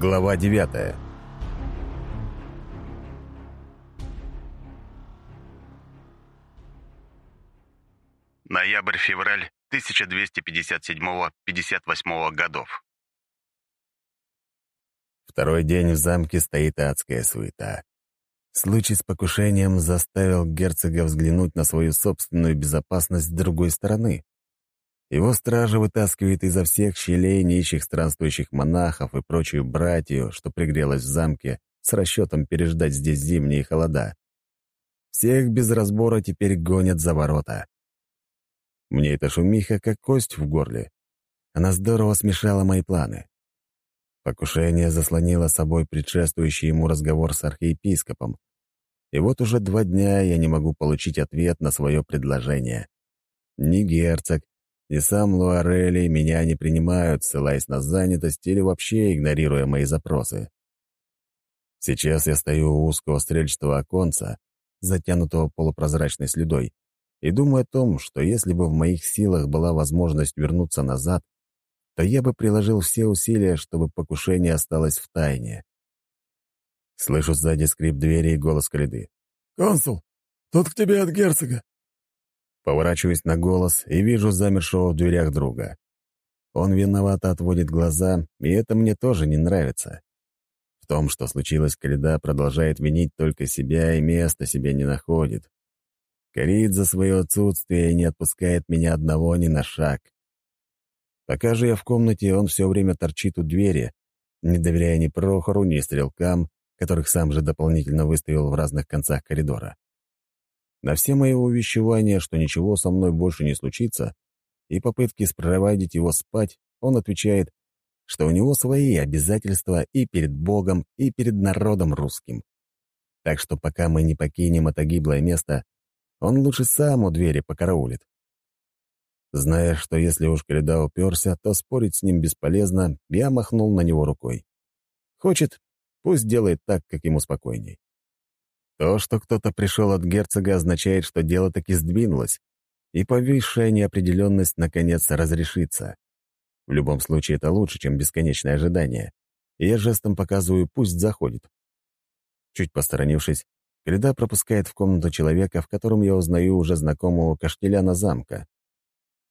Глава 9 Ноябрь-февраль 1257-58 годов. Второй день в замке стоит адская суета. Случай с покушением заставил герцога взглянуть на свою собственную безопасность с другой стороны. Его стража вытаскивает изо всех щелей нищих странствующих монахов и прочую братью, что пригрелась в замке, с расчетом переждать здесь зимние холода. Всех без разбора теперь гонят за ворота. Мне эта шумиха как кость в горле. Она здорово смешала мои планы. Покушение заслонило собой предшествующий ему разговор с архиепископом. И вот уже два дня я не могу получить ответ на свое предложение. Ни герцог, и сам Луарели меня не принимают, ссылаясь на занятость или вообще игнорируя мои запросы. Сейчас я стою у узкого стрельчатого оконца, затянутого полупрозрачной слюдой, и думаю о том, что если бы в моих силах была возможность вернуться назад, то я бы приложил все усилия, чтобы покушение осталось в тайне. Слышу сзади скрип двери и голос Калиды. «Консул, тут к тебе от герцога. Поворачиваюсь на голос и вижу замершего в дверях друга. Он виновато отводит глаза, и это мне тоже не нравится. В том, что случилось, Каледа продолжает винить только себя и места себе не находит. Корит за свое отсутствие и не отпускает меня одного ни на шаг. Пока же я в комнате, он все время торчит у двери, не доверяя ни Прохору, ни стрелкам, которых сам же дополнительно выставил в разных концах коридора. На все мои увещевания, что ничего со мной больше не случится, и попытки спроводить его спать, он отвечает, что у него свои обязательства и перед Богом, и перед народом русским. Так что пока мы не покинем это гиблое место, он лучше сам у двери покараулит. Зная, что если уж Каледа уперся, то спорить с ним бесполезно, я махнул на него рукой. Хочет, пусть делает так, как ему спокойней. То, что кто-то пришел от герцога, означает, что дело таки сдвинулось, и повисшая неопределенность наконец разрешится. В любом случае, это лучше, чем бесконечное ожидание. Я жестом показываю «пусть заходит». Чуть посторонившись, Креда пропускает в комнату человека, в котором я узнаю уже знакомого Каштеляна замка.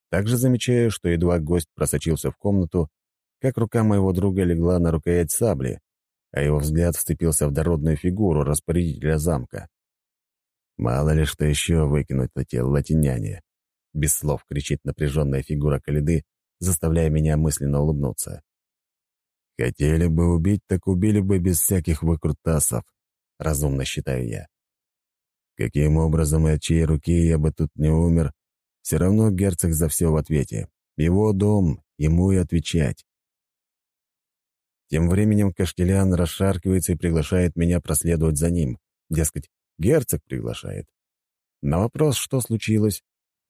Также замечаю, что едва гость просочился в комнату, как рука моего друга легла на рукоять сабли, а его взгляд вцепился в дородную фигуру распорядителя замка. Мало ли что еще выкинуть эти латиняне. Без слов кричит напряженная фигура Калиды, заставляя меня мысленно улыбнуться. Хотели бы убить, так убили бы без всяких выкрутасов, разумно считаю я. Каким образом и от чьей руки я бы тут не умер, все равно герцог за все в ответе. Его дом, ему и отвечать. Тем временем Каштелян расшаркивается и приглашает меня проследовать за ним. Дескать, герцог приглашает. На вопрос, что случилось,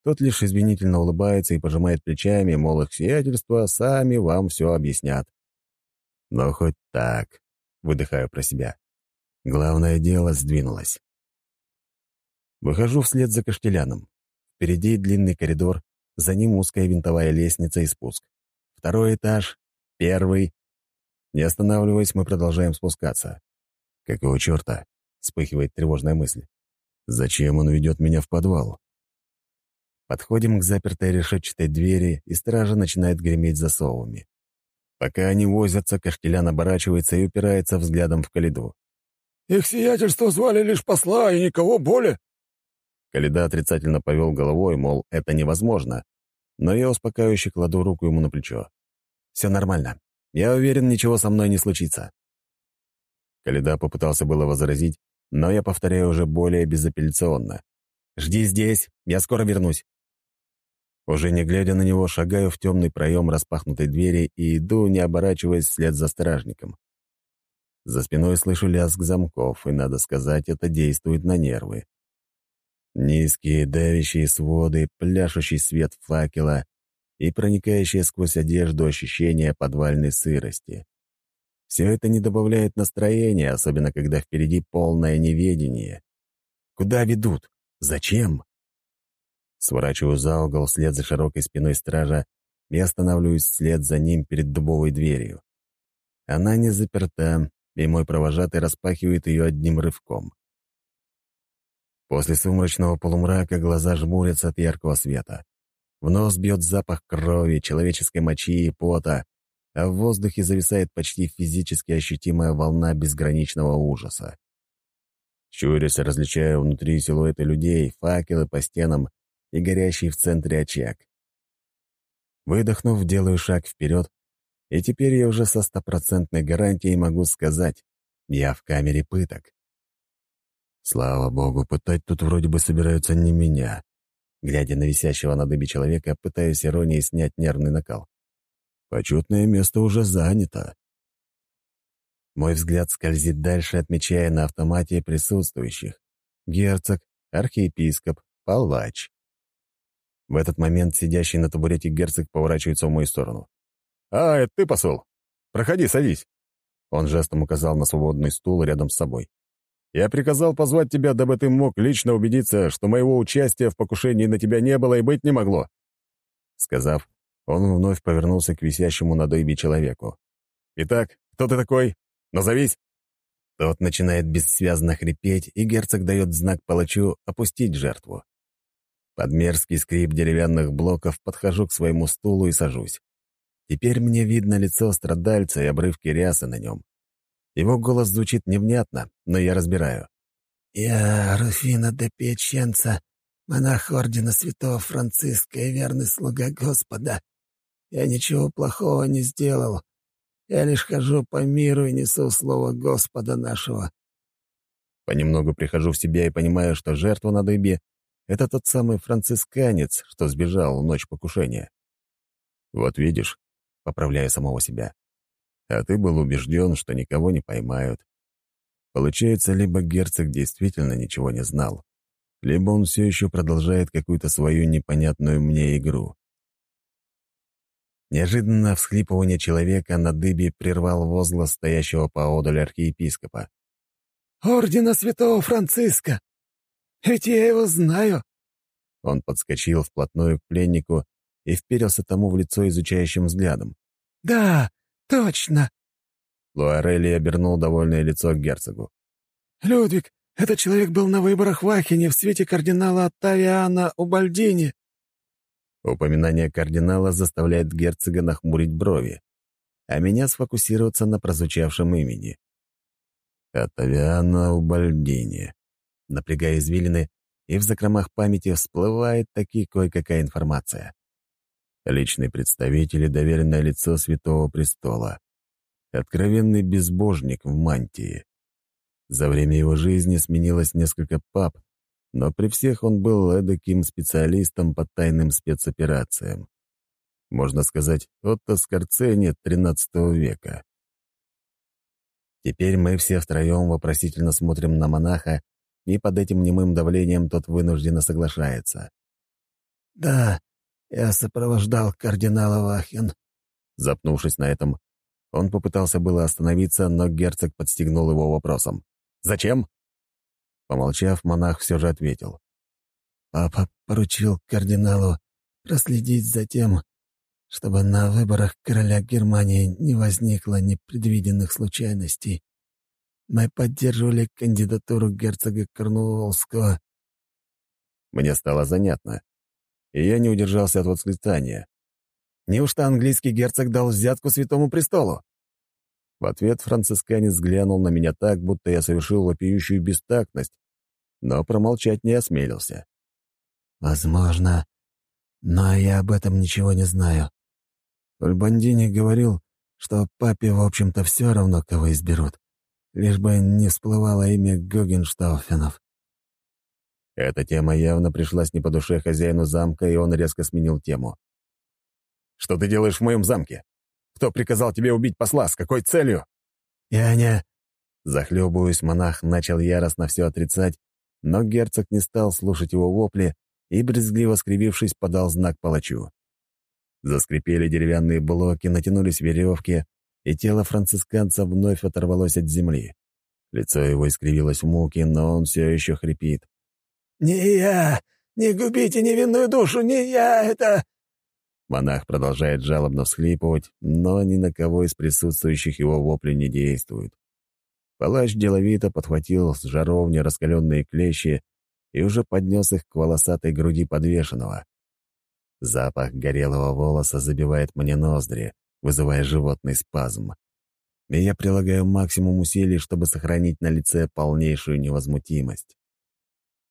тот лишь извинительно улыбается и пожимает плечами, мол, их сиятельства сами вам все объяснят. Но хоть так, выдыхаю про себя. Главное дело сдвинулось. Выхожу вслед за Каштеляном. Впереди длинный коридор, за ним узкая винтовая лестница и спуск. Второй этаж, первый, не останавливаясь, мы продолжаем спускаться. Какого черта? Вспыхивает тревожная мысль. Зачем он ведет меня в подвал? Подходим к запертой решетчатой двери, и стража начинает греметь засовами. Пока они возятся, Каштелян оборачивается и упирается взглядом в Калиду. «Их сиятельство звали лишь посла и никого более». Калида отрицательно повел головой, мол, это невозможно. Но я успокаивающе кладу руку ему на плечо. «Все нормально. Я уверен, ничего со мной не случится». Каледа попытался было возразить, но я повторяю уже более безапелляционно. «Жди здесь, я скоро вернусь». Уже не глядя на него, шагаю в темный проем распахнутой двери и иду, не оборачиваясь вслед за стражником. За спиной слышу лязг замков, и, надо сказать, это действует на нервы. Низкие давящие своды, пляшущий свет факела, и проникающее сквозь одежду ощущение подвальной сырости. Все это не добавляет настроения, особенно когда впереди полное неведение. Куда ведут? Зачем? Сворачиваю за угол вслед за широкой спиной стража и останавливаюсь вслед за ним перед дубовой дверью. Она не заперта, и мой провожатый распахивает ее одним рывком. После сумрачного полумрака глаза жмурятся от яркого света. В нос бьет запах крови, человеческой мочи и пота, а в воздухе зависает почти физически ощутимая волна безграничного ужаса. Щурясь, различаю внутри силуэты людей, факелы по стенам и горящий в центре очаг. Выдохнув, делаю шаг вперед, и теперь я уже со стопроцентной гарантией могу сказать, я в камере пыток. Слава богу, пытать тут вроде бы собираются не меня. Глядя на висящего на дыбе человека, пытаюсь иронией снять нервный накал. Почетное место уже занято. Мой взгляд скользит дальше, отмечая на автомате присутствующих. Герцог, архиепископ, палач. В этот момент сидящий на табурете герцог поворачивается в мою сторону. «А, это ты, посол? Проходи, садись». Он жестом указал на свободный стул рядом с собой. Я приказал позвать тебя, дабы ты мог лично убедиться, что моего участия в покушении на тебя не было и быть не могло». Сказав, он вновь повернулся к висящему на дыбе человеку. «Итак, кто ты такой? Назовись!» Тот начинает бессвязно хрипеть, и герцог дает знак палачу опустить жертву. Под мерзкий скрип деревянных блоков подхожу к своему стулу и сажусь. Теперь мне видно лицо страдальца и обрывки рясы на нем. Его голос звучит невнятно, но я разбираю. «Я Руфина де Печенца, монах Ордена Святого Франциска и верный слуга Господа. Я ничего плохого не сделал. Я лишь хожу по миру и несу слово Господа нашего». Понемногу прихожу в себя и понимаю, что жертва на дыбе — это тот самый францисканец, что сбежал в ночь покушения. «Вот видишь», — поправляю самого себя, а ты был убежден, что никого не поймают. Получается, либо герцог действительно ничего не знал, либо он все еще продолжает какую-то свою непонятную мне игру. Неожиданно всхлипывание человека на дыбе прервал возглас стоящего поодаль архиепископа. «Ордена святого Франциска! Ведь я его знаю!» Он подскочил вплотную к пленнику и вперился тому в лицо изучающим взглядом. «Да, «Точно!» Луарелли обернул довольное лицо к герцогу. «Людвиг, этот человек был на выборах в Ахене в свете кардинала Оттавиана Убальдини». Упоминание кардинала заставляет герцога нахмурить брови, а меня сфокусироваться на прозвучавшем имени. Оттавиана Убальдини. Напрягая извилины, и в закромах памяти всплывает таки кое-какая информация личный представитель и доверенное лицо Святого Престола, откровенный безбожник в мантии. За время его жизни сменилось несколько пап, но при всех он был эдаким специалистом по тайным спецоперациям. Можно сказать, Отто Скорцени XIII века. Теперь мы все втроем вопросительно смотрим на монаха, и под этим немым давлением тот вынужденно соглашается. «Да, я сопровождал кардинала Вахин». Запнувшись на этом, он попытался было остановиться, но герцог подстегнул его вопросом. «Зачем?» Помолчав, монах все же ответил. «Папа поручил кардиналу проследить за тем, чтобы на выборах короля Германии не возникло непредвиденных случайностей. Мы поддерживали кандидатуру герцога Корнуоллского». Мне стало занятно, и я не удержался от восклицания. «Неужто английский герцог дал взятку Святому Престолу?» В ответ францисканец глянул на меня так, будто я совершил вопиющую бестактность, но промолчать не осмелился. «Возможно, но я об этом ничего не знаю. Ульбандини говорил, что папе, в общем-то, все равно, кого изберут, лишь бы не всплывало имя Гогенштауфенов. Эта тема явно пришлась не по душе хозяину замка, и он резко сменил тему. «Что ты делаешь в моем замке? Кто приказал тебе убить посла? С какой целью?» «Я не...» Захлебываясь, монах начал яростно все отрицать, но герцог не стал слушать его вопли и, брезгливо скривившись, подал знак палачу. Заскрипели деревянные блоки, натянулись веревки, и тело францисканца вновь оторвалось от земли. Лицо его искривилось в муке, но он все еще хрипит. «Не я! Не губите невинную душу! Не я это!» Монах продолжает жалобно всхлипывать, но ни на кого из присутствующих его вопли не действует. Палач деловито подхватил с жаровни раскаленные клещи и уже поднес их к волосатой груди подвешенного. Запах горелого волоса забивает мне ноздри, вызывая животный спазм. И я прилагаю максимум усилий, чтобы сохранить на лице полнейшую невозмутимость.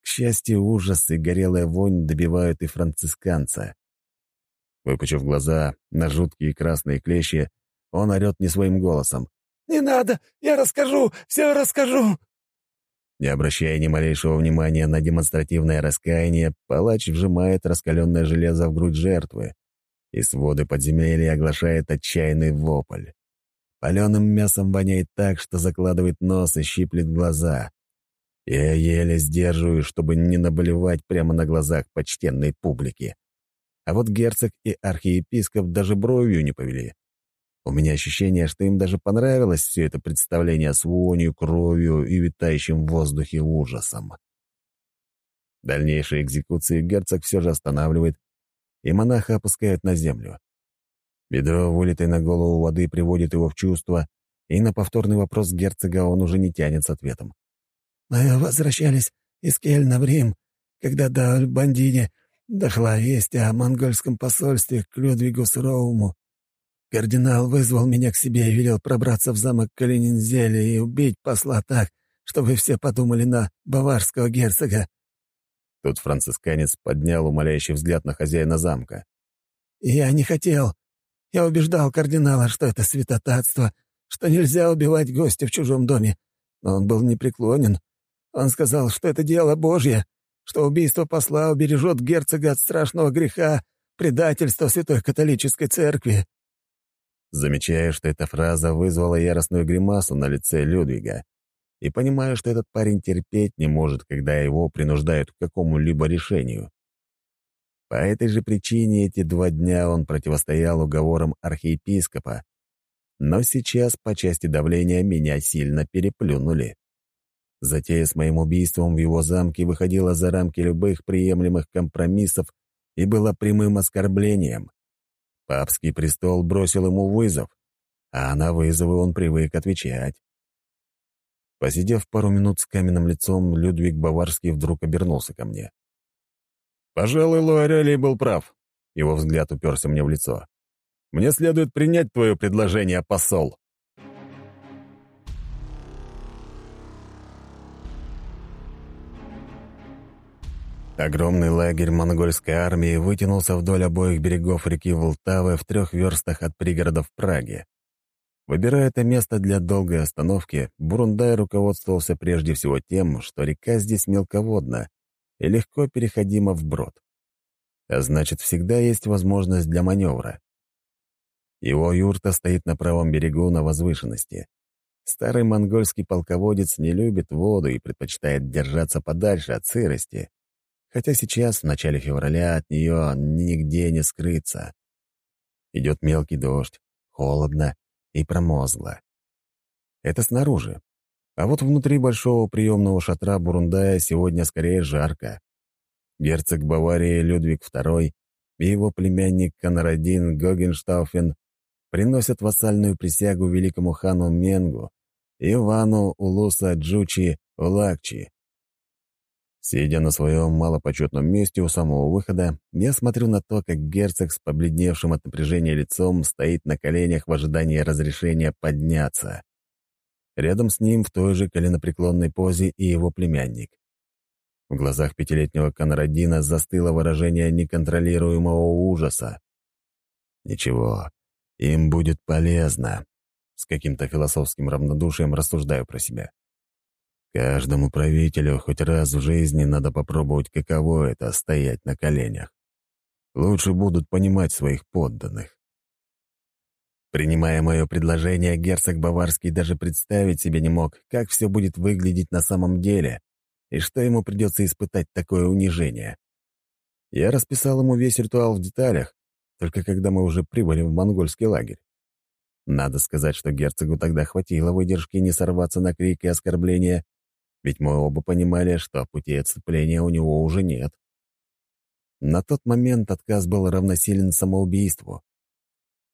К счастью, ужас и горелая вонь добивают и францисканца. Выпучив глаза на жуткие красные клещи, он орёт не своим голосом. «Не надо! Я расскажу! Все расскажу!» Не обращая ни малейшего внимания на демонстративное раскаяние, палач вжимает раскаленное железо в грудь жертвы, и своды подземелья оглашает отчаянный вопль. Паленым мясом воняет так, что закладывает нос и щиплет глаза. Я еле сдерживаю, чтобы не наболевать прямо на глазах почтенной публики. А вот герцог и архиепископ даже бровью не повели. У меня ощущение, что им даже понравилось все это представление с вонью, кровью и витающим в воздухе ужасом. Дальнейшие экзекуции герцог все же останавливает, и монаха опускают на землю. Ведро, вылитой на голову воды, приводит его в чувство, и на повторный вопрос герцога он уже не тянет с ответом. «Мы возвращались из Кельна в Рим, когда до Альбандине дошла весть о монгольском посольстве к Людвигу Суровому. Кардинал вызвал меня к себе и велел пробраться в замок Калининзеле и убить посла так, чтобы все подумали на баварского герцога. Тут францисканец поднял умоляющий взгляд на хозяина замка. «Я не хотел. Я убеждал кардинала, что это святотатство, что нельзя убивать гостя в чужом доме. Но он был непреклонен. Он сказал, что это дело Божье, что убийство посла убережет герцога от страшного греха, предательства Святой Католической Церкви. Замечаю, что эта фраза вызвала яростную гримасу на лице Людвига, и понимаю, что этот парень терпеть не может, когда его принуждают к какому-либо решению. По этой же причине эти два дня он противостоял уговорам архиепископа, но сейчас по части давления меня сильно переплюнули. Затея с моим убийством в его замке выходила за рамки любых приемлемых компромиссов и была прямым оскорблением. Папский престол бросил ему вызов, а на вызовы он привык отвечать. Посидев пару минут с каменным лицом, Людвиг Баварский вдруг обернулся ко мне. «Пожалуй, Луарелий был прав», — его взгляд уперся мне в лицо. «Мне следует принять твое предложение, посол». Огромный лагерь монгольской армии вытянулся вдоль обоих берегов реки Волтавы в трех верстах от пригородов Праги. Выбирая это место для долгой остановки, Бурундай руководствовался прежде всего тем, что река здесь мелководна и легко переходима вброд. А значит, всегда есть возможность для маневра. Его юрта стоит на правом берегу на возвышенности. Старый монгольский полководец не любит воду и предпочитает держаться подальше от сырости, хотя сейчас, в начале февраля, от нее нигде не скрыться. Идет мелкий дождь, холодно и промозгло. Это снаружи. А вот внутри большого приемного шатра Бурундая сегодня скорее жарко. Герцог Баварии Людвиг II и его племянник Конрадин Гогенштауфен приносят вассальную присягу великому хану Менгу Ивану Улуса Джучи Улакчи, Сидя на своем малопочетном месте у самого выхода, я смотрю на то, как герцог с побледневшим от напряжения лицом стоит на коленях в ожидании разрешения подняться. Рядом с ним в той же коленопреклонной позе и его племянник. В глазах пятилетнего Конрадина застыло выражение неконтролируемого ужаса. «Ничего, им будет полезно», — с каким-то философским равнодушием рассуждаю про себя. Каждому правителю хоть раз в жизни надо попробовать, каково это — стоять на коленях. Лучше будут понимать своих подданных. Принимая мое предложение, герцог Баварский даже представить себе не мог, как все будет выглядеть на самом деле и что ему придется испытать такое унижение. Я расписал ему весь ритуал в деталях, только когда мы уже прибыли в монгольский лагерь. Надо сказать, что герцогу тогда хватило выдержки не сорваться на крик и оскорбления, ведь мы оба понимали, что пути отступления у него уже нет. на тот момент отказ был равносилен самоубийству.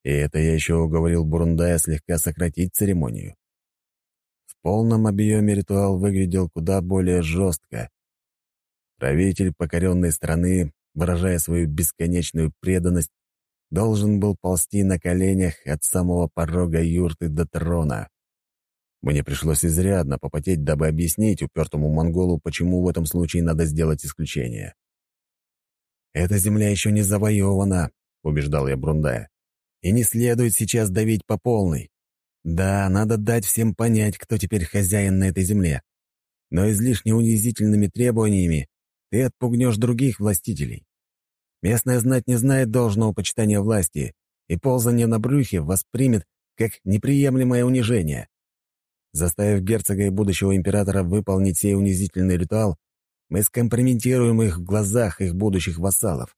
И это я еще уговорил Бурундая слегка сократить церемонию. В полном объеме ритуал выглядел куда более жестко. Правитель покоренной страны, выражая свою бесконечную преданность, должен был ползти на коленях от самого порога юрты до трона. Мне пришлось изрядно попотеть, дабы объяснить упертому монголу, почему в этом случае надо сделать исключение. «Эта земля еще не завоевана», — убеждал я Брундая. «И не следует сейчас давить по полной. Да, надо дать всем понять, кто теперь хозяин на этой земле. Но излишне унизительными требованиями ты отпугнешь других властителей. Местная знать не знает должного почитания власти, и ползание на брюхе воспримет как неприемлемое унижение. Заставив герцога и будущего императора выполнить сей унизительный ритуал, мы скомпрометируем их в глазах их будущих вассалов.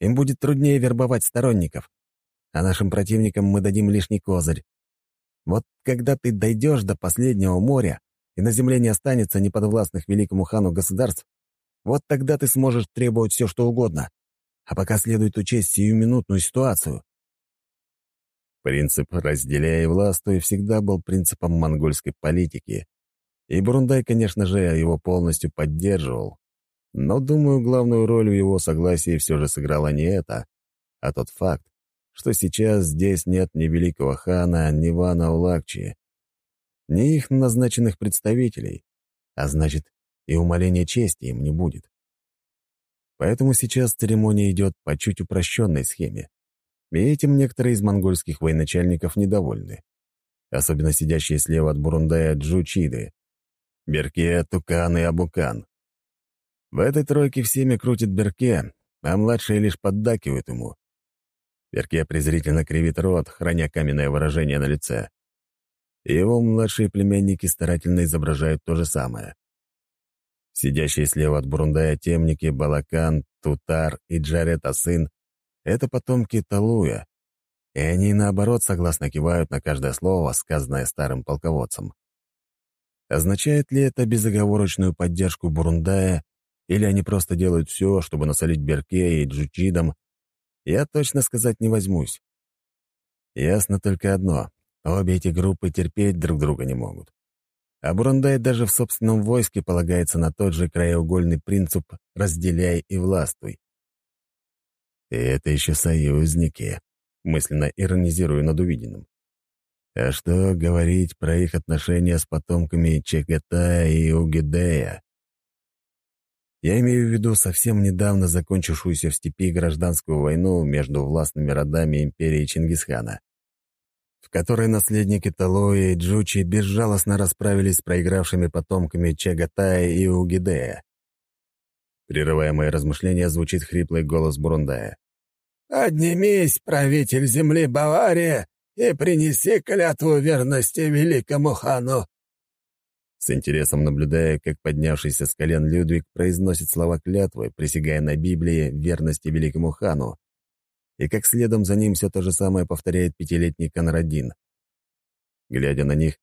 Им будет труднее вербовать сторонников, а нашим противникам мы дадим лишний козырь. Вот когда ты дойдешь до последнего моря, и на земле не останется неподвластных великому хану государств, вот тогда ты сможешь требовать все, что угодно. А пока следует учесть сиюминутную ситуацию. Принцип «разделяй и властвуй» всегда был принципом монгольской политики. И Бурундай, конечно же, его полностью поддерживал. Но, думаю, главную роль в его согласии все же сыграла не это, а тот факт, что сейчас здесь нет ни великого хана, ни вана Улакчи, ни их назначенных представителей, а значит, и умоления чести им не будет. Поэтому сейчас церемония идет по чуть упрощенной схеме. И этим некоторые из монгольских военачальников недовольны. Особенно сидящие слева от Бурундая Джучиды. Берке, Тукан и Абукан. В этой тройке всеми крутит Берке, а младшие лишь поддакивают ему. Берке презрительно кривит рот, храня каменное выражение на лице. Его младшие племянники старательно изображают то же самое. Сидящие слева от Бурундая темники Балакан, Тутар и Джарет Асын это потомки Талуя, и они, наоборот, согласно кивают на каждое слово, сказанное старым полководцем. Означает ли это безоговорочную поддержку Бурундая, или они просто делают все, чтобы насолить Берке и Джучидам, я точно сказать не возьмусь. Ясно только одно — обе эти группы терпеть друг друга не могут. А Бурундай даже в собственном войске полагается на тот же краеугольный принцип «разделяй и властвуй». И это еще союзники, мысленно иронизирую над увиденным. А что говорить про их отношения с потомками Чекета и Угидея? Я имею в виду совсем недавно закончившуюся в степи гражданскую войну между властными родами империи Чингисхана, в которой наследники Талои и Джучи безжалостно расправились с проигравшими потомками Чагатая и Угидея. Прерывая мои размышления, звучит хриплый голос Бурундая. «Поднимись, правитель земли Бавария, и принеси клятву верности великому хану!» С интересом наблюдая, как поднявшийся с колен Людвиг произносит слова клятвы, присягая на Библии верности великому хану, и как следом за ним все то же самое повторяет пятилетний Конрадин. Глядя на них,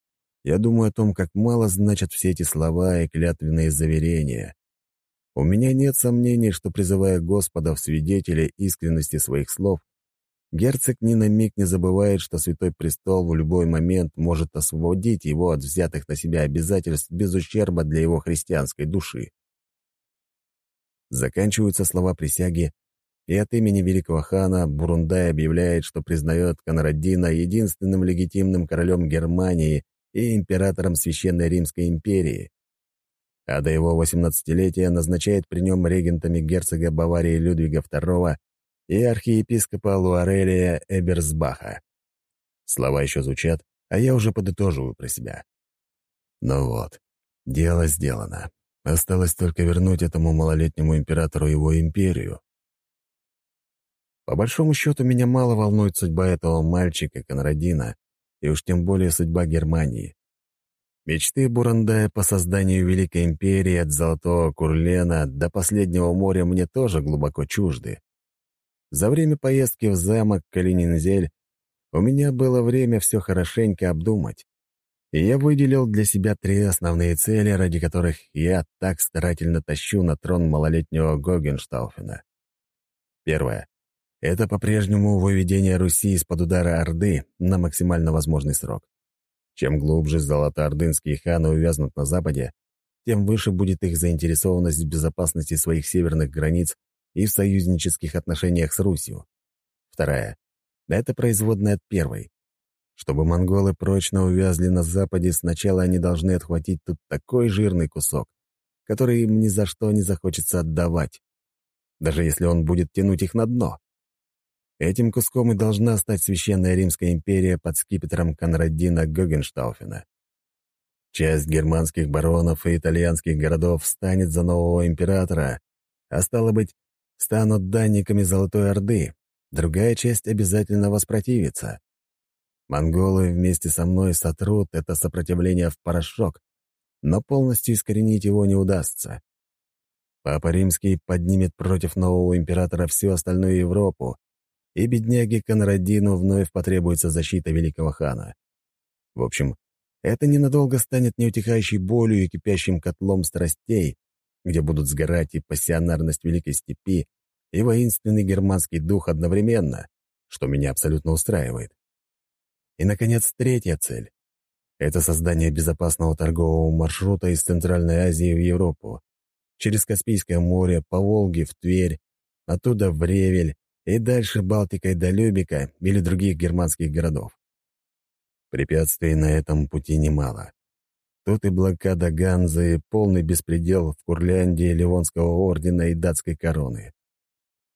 я думаю о том, как мало значат все эти слова и клятвенные заверения. У меня нет сомнений, что, призывая Господа в свидетели искренности своих слов, герцог ни на миг не забывает, что Святой Престол в любой момент может освободить его от взятых на себя обязательств без ущерба для его христианской души. Заканчиваются слова присяги, и от имени великого хана Бурундай объявляет, что признает Конрадина единственным легитимным королем Германии и императором Священной Римской империи, а до его восемнадцатилетия назначает при нем регентами герцога Баварии Людвига II и архиепископа Луарелия Эберсбаха. Слова еще звучат, а я уже подытоживаю про себя. Ну вот, дело сделано. Осталось только вернуть этому малолетнему императору его империю. По большому счету, меня мало волнует судьба этого мальчика Конрадина, и уж тем более судьба Германии. Мечты Бурандая по созданию Великой Империи от Золотого Курлена до Последнего моря мне тоже глубоко чужды. За время поездки в замок Калининзель у меня было время все хорошенько обдумать, и я выделил для себя три основные цели, ради которых я так старательно тащу на трон малолетнего Гогенштауфена. Первое. Это по-прежнему выведение Руси из-под удара Орды на максимально возможный срок. Чем глубже золотоордынские ханы увязнут на Западе, тем выше будет их заинтересованность в безопасности своих северных границ и в союзнических отношениях с Русью. Вторая. Это производная от первой. Чтобы монголы прочно увязли на Западе, сначала они должны отхватить тут такой жирный кусок, который им ни за что не захочется отдавать, даже если он будет тянуть их на дно. Этим куском и должна стать Священная Римская империя под скипетром Конрадина Гогенштауфена. Часть германских баронов и итальянских городов станет за нового императора, а стало быть, станут данниками Золотой Орды, другая часть обязательно воспротивится. Монголы вместе со мной сотрут это сопротивление в порошок, но полностью искоренить его не удастся. Папа Римский поднимет против нового императора всю остальную Европу, и бедняге Конрадину вновь потребуется защита великого хана. В общем, это ненадолго станет неутихающей болью и кипящим котлом страстей, где будут сгорать и пассионарность Великой Степи, и воинственный германский дух одновременно, что меня абсолютно устраивает. И, наконец, третья цель — это создание безопасного торгового маршрута из Центральной Азии в Европу, через Каспийское море, по Волге в Тверь, оттуда в Ревель и дальше Балтикой до Любика или других германских городов. Препятствий на этом пути немало. Тут и блокада Ганзы, и полный беспредел в Курляндии Ливонского ордена и датской короны.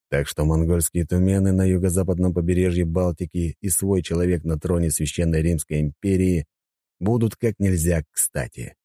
Так что монгольские тумены на юго-западном побережье Балтики и свой человек на троне Священной Римской империи будут как нельзя кстати.